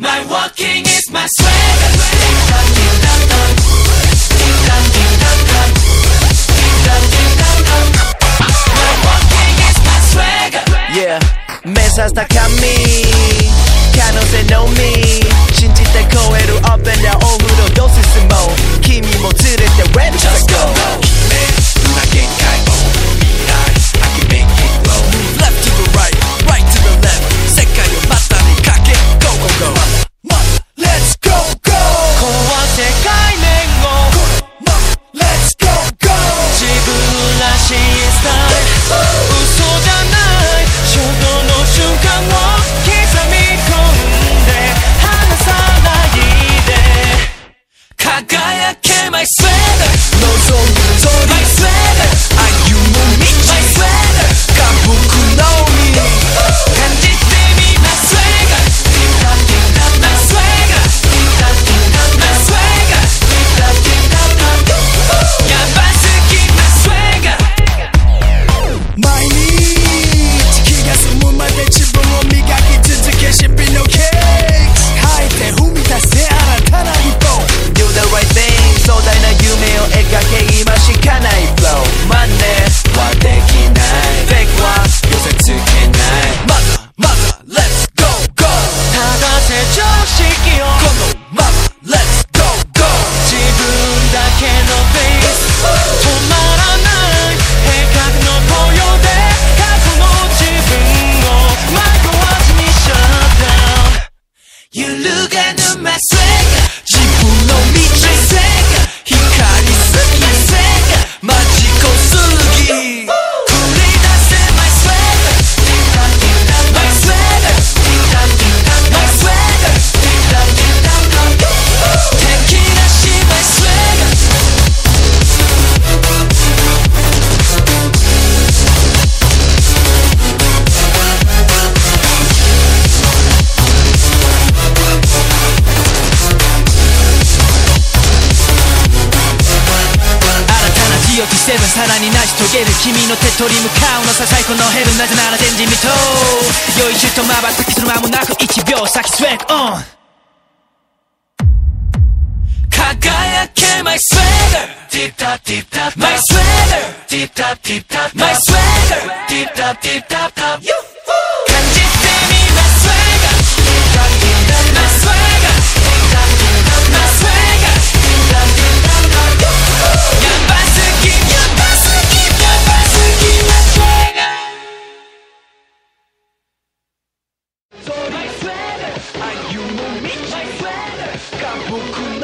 My walking is my swagger. Yeah, hasta camino. Cano no me. 신짓 때 up and down 오후로 도시 You look under my sweat. セブンさらに成し遂げる君の手取り向かうのさ最高のヘルなぜなら前人未到良いシュートまばたきする間もなく1秒先スウェックオン輝け my swagger Deep tap deep tap my swagger Deep tap deep tap my swagger Deep tap deep tap tap you Are you will meet my friend? Kabuku